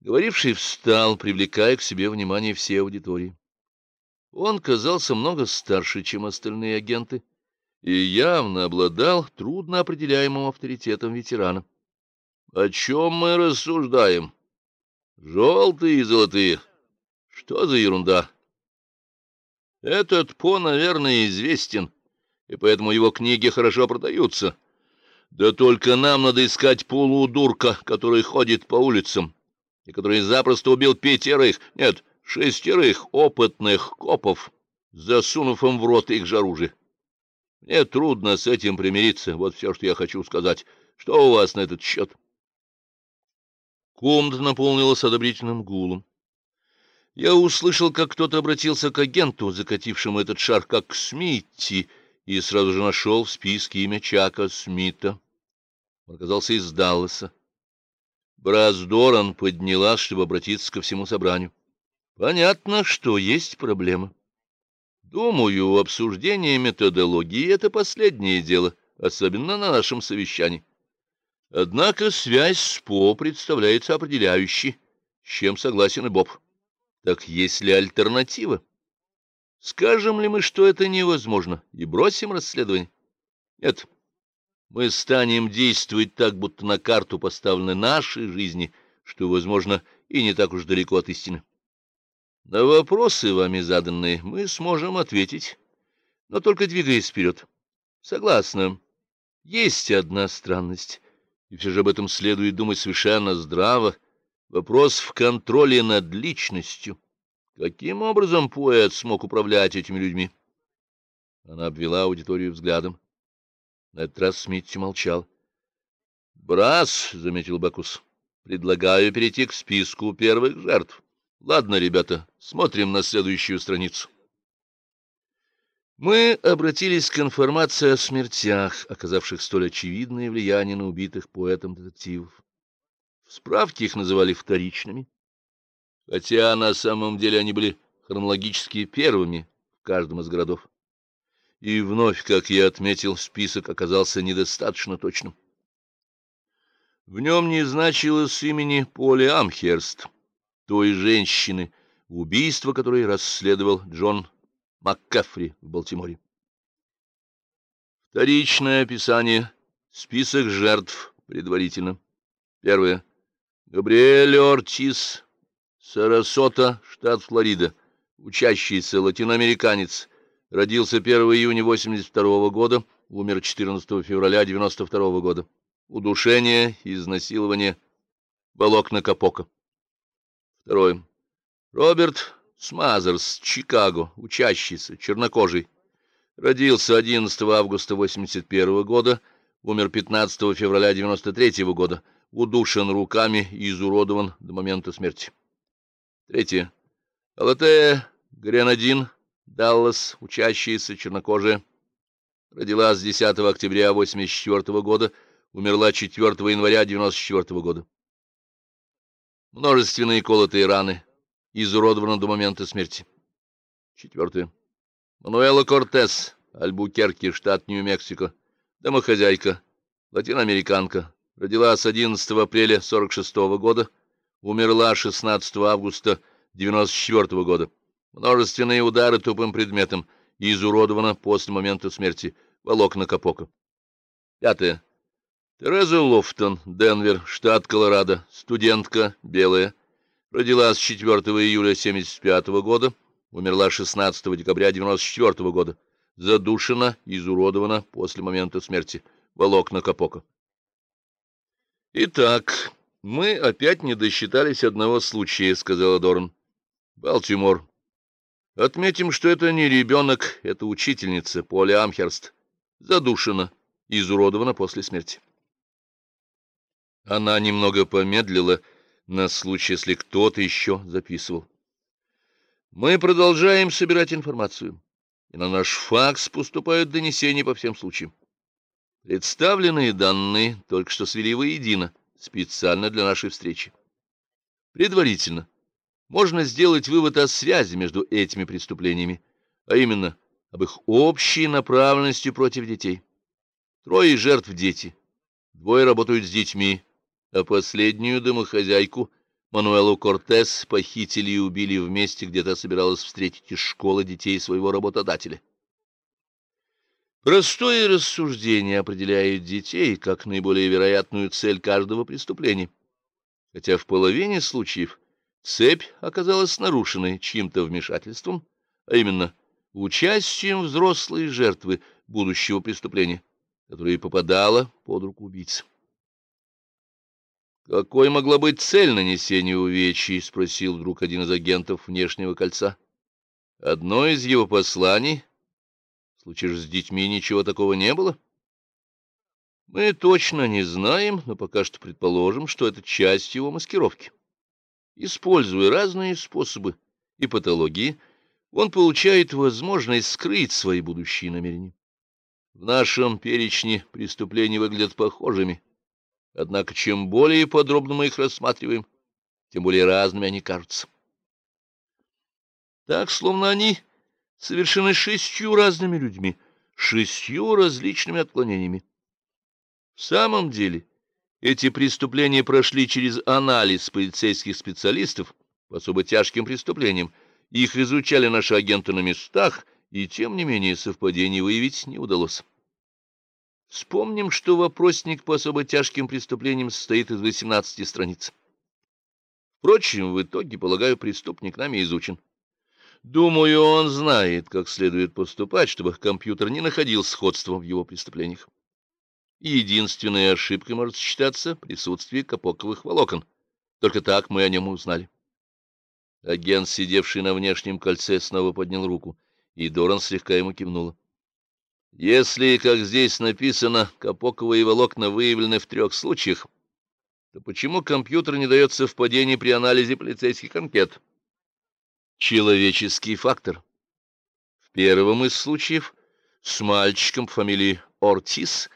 Говоривший встал, привлекая к себе внимание всей аудитории. Он казался много старше, чем остальные агенты, и явно обладал трудно определяемым авторитетом ветерана. — О чем мы рассуждаем? Желтые и золотые. Что за ерунда? Этот По, наверное, известен, и поэтому его книги хорошо продаются. Да только нам надо искать полудурка, который ходит по улицам, и который запросто убил пятерых, нет, шестерых опытных копов, засунув им в рот их же оружие. Мне трудно с этим примириться, вот все, что я хочу сказать. Что у вас на этот счет? Комната наполнилась одобрительным гулом. Я услышал, как кто-то обратился к агенту, закатившему этот шар, как к Смитти, и сразу же нашел в списке имя Чака Смита. Он оказался из Далласа. Браз Доран поднялась, чтобы обратиться ко всему собранию. Понятно, что есть проблема. Думаю, обсуждение методологии — это последнее дело, особенно на нашем совещании. Однако связь с По представляется определяющей, с чем согласен и Боб. Так есть ли альтернатива? Скажем ли мы, что это невозможно, и бросим расследование? Нет. Мы станем действовать так, будто на карту поставлены наши жизни, что, возможно, и не так уж далеко от истины. На вопросы, вами заданные, мы сможем ответить, но только двигаясь вперед. Согласна. Есть одна странность, и все же об этом следует думать совершенно здраво. Вопрос в контроле над личностью. Каким образом поэт смог управлять этими людьми? Она обвела аудиторию взглядом. На этот раз Смитти молчал. — Брас, — заметил Бакус, — предлагаю перейти к списку первых жертв. Ладно, ребята, смотрим на следующую страницу. Мы обратились к информации о смертях, оказавших столь очевидное влияние на убитых поэтом-детективов. В справке их называли вторичными, хотя на самом деле они были хронологически первыми в каждом из городов. И вновь, как я отметил, список оказался недостаточно точным. В нем не значилось имени Поли Амхерст, той женщины, убийство которой расследовал Джон МакКафри в Балтиморе. Вторичное описание. Список жертв предварительно. Первое. Габриэль Ортис, Сарасота, штат Флорида, учащийся латиноамериканец, родился 1 июня 82 года, умер 14 февраля 92 года. Удушение, изнасилование, волокна капока. Второе. Роберт Смазерс, Чикаго, учащийся, чернокожий. Родился 11 августа 81 года, умер 15 февраля 93 года, удушен руками и изуродован до момента смерти. Третье. Алатея Гренадин, Даллас, учащаяся, чернокожая. Родилась 10 октября 84 года, умерла 4 января 94 года. Множественные колотые раны, изуродована до момента смерти. Четвертое. Мануэла Кортес, Альбукерки, штат Нью-Мексико, домохозяйка, латиноамериканка, родилась 11 апреля 46 года, умерла 16 августа 94 года. Множественные удары тупым предметом и изуродована после момента смерти волокна капока. Пятое. Тереза Лофтон, Денвер, штат Колорадо, студентка, белая, родилась 4 июля 75 года, умерла 16 декабря 94 года, задушена, изуродована после момента смерти, волокна капока. Итак, мы опять не досчитались одного случая, сказала Дорн. Балтимор. Отметим, что это не ребенок, это учительница Поля Амхерст, задушена, изуродована после смерти. Она немного помедлила на случай, если кто-то еще записывал. Мы продолжаем собирать информацию, и на наш факс поступают донесения по всем случаям. Представленные данные только что свели воедино, специально для нашей встречи. Предварительно можно сделать вывод о связи между этими преступлениями, а именно об их общей направленности против детей. Трое жертв — дети, двое работают с детьми, а последнюю домохозяйку Мануэлу Кортес похитили и убили в месте, где та собиралась встретить из школы детей своего работодателя. Простое рассуждение определяет детей как наиболее вероятную цель каждого преступления, хотя в половине случаев цепь оказалась нарушенной чьим-то вмешательством, а именно участием взрослой жертвы будущего преступления, которая попадала под руку убийцы. «Какой могла быть цель нанесения увечий?» — спросил вдруг один из агентов внешнего кольца. Одно из его посланий. В случае с детьми ничего такого не было. Мы точно не знаем, но пока что предположим, что это часть его маскировки. Используя разные способы и патологии, он получает возможность скрыть свои будущие намерения. В нашем перечне преступлений выглядят похожими, Однако чем более подробно мы их рассматриваем, тем более разными они кажутся. Так, словно они совершены шестью разными людьми, шестью различными отклонениями. В самом деле, эти преступления прошли через анализ полицейских специалистов по особо тяжким преступлениям. Их изучали наши агенты на местах, и, тем не менее, совпадений выявить не удалось. Вспомним, что вопросник по особо тяжким преступлениям состоит из 18 страниц. Впрочем, в итоге, полагаю, преступник нами изучен. Думаю, он знает, как следует поступать, чтобы компьютер не находил сходства в его преступлениях. Единственной ошибкой может считаться присутствие капоковых волокон. Только так мы о нем узнали. Агент, сидевший на внешнем кольце, снова поднял руку, и Доран слегка ему кивнула. Если, как здесь написано, капоковые волокна выявлены в трех случаях, то почему компьютер не дает совпадений при анализе полицейских анкет? Человеческий фактор. В первом из случаев с мальчиком фамилии Ортис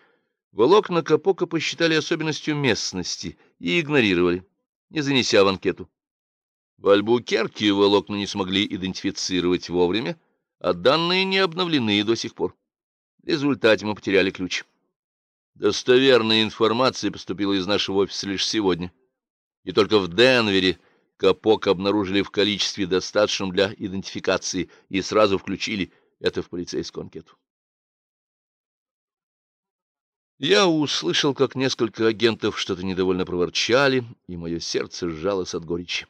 волокна капока посчитали особенностью местности и игнорировали, не занеся в анкету. В Альбукерке волокна не смогли идентифицировать вовремя, а данные не обновлены до сих пор. В результате мы потеряли ключ. Достоверная информация поступила из нашего офиса лишь сегодня. И только в Денвере капок обнаружили в количестве достаточном для идентификации и сразу включили это в полицейскую анкету. Я услышал, как несколько агентов что-то недовольно проворчали, и мое сердце сжалось от горечи.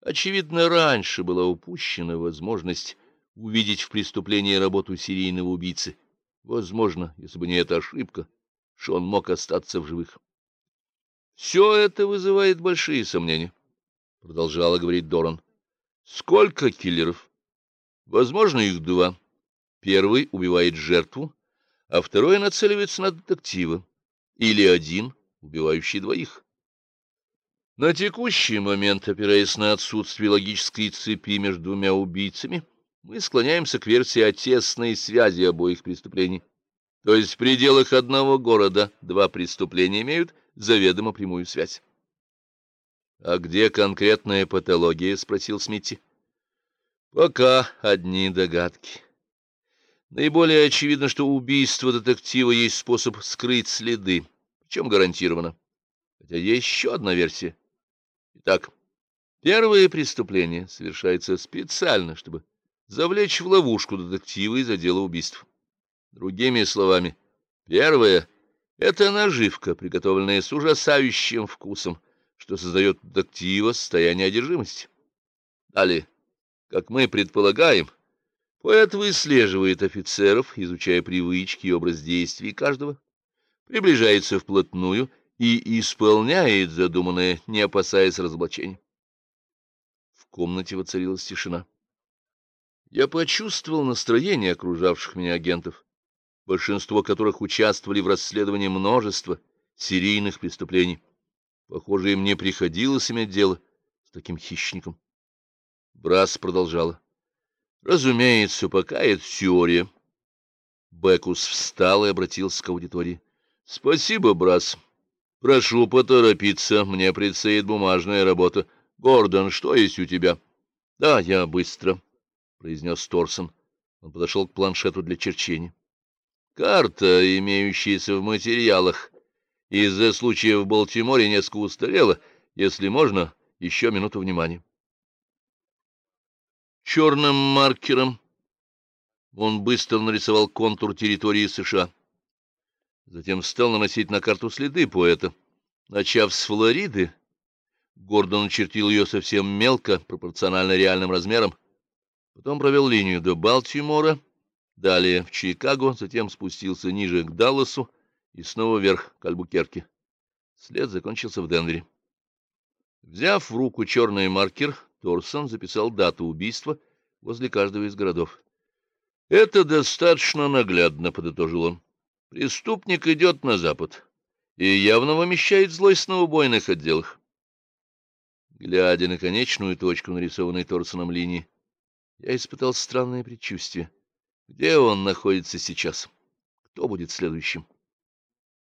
Очевидно, раньше была упущена возможность увидеть в преступлении работу серийного убийцы — Возможно, если бы не эта ошибка, Шон мог остаться в живых. «Все это вызывает большие сомнения», — продолжала говорить Доран. «Сколько киллеров? Возможно, их два. Первый убивает жертву, а второй нацеливается на детектива. Или один, убивающий двоих. На текущий момент, опираясь на отсутствие логической цепи между двумя убийцами, — мы склоняемся к версии о тесной связи обоих преступлений. То есть в пределах одного города два преступления имеют заведомо прямую связь. «А где конкретная патология?» — спросил Смитти. «Пока одни догадки. Наиболее очевидно, что убийство детектива есть способ скрыть следы, причем гарантированно. Хотя есть еще одна версия. Итак, первое преступление совершается специально, чтобы завлечь в ловушку детектива из-за дела убийств. Другими словами, первое — это наживка, приготовленная с ужасающим вкусом, что создает детектива состояние одержимости. Далее, как мы предполагаем, поэт выслеживает офицеров, изучая привычки и образ действий каждого, приближается вплотную и исполняет задуманное, не опасаясь разоблачения. В комнате воцарилась тишина. Я почувствовал настроение окружавших меня агентов, большинство которых участвовали в расследовании множества серийных преступлений. Похоже, им не приходилось иметь дело с таким хищником. Брас продолжала. Разумеется, пока это теория. Бекус встал и обратился к аудитории. Спасибо, Брас. Прошу поторопиться, мне предстоит бумажная работа. Гордон, что есть у тебя? Да, я быстро произнес Торсон. Он подошел к планшету для черчения. Карта, имеющаяся в материалах, из-за случая в Балтиморе несколько устарела. Если можно, еще минуту внимания. Черным маркером он быстро нарисовал контур территории США. Затем стал наносить на карту следы поэта. Начав с Флориды, Гордон начертил ее совсем мелко, пропорционально реальным размерам. Потом провел линию до Балтимора, далее в Чикаго, затем спустился ниже к Далласу и снова вверх к Альбукерке. След закончился в Денвере. Взяв в руку черный маркер, Торсон записал дату убийства возле каждого из городов. «Это достаточно наглядно», — подытожил он. «Преступник идет на запад и явно вымещает злость на убойных отделах». Глядя на конечную точку, нарисованной Торсоном линии, я испытал странное предчувствие. Где он находится сейчас? Кто будет следующим?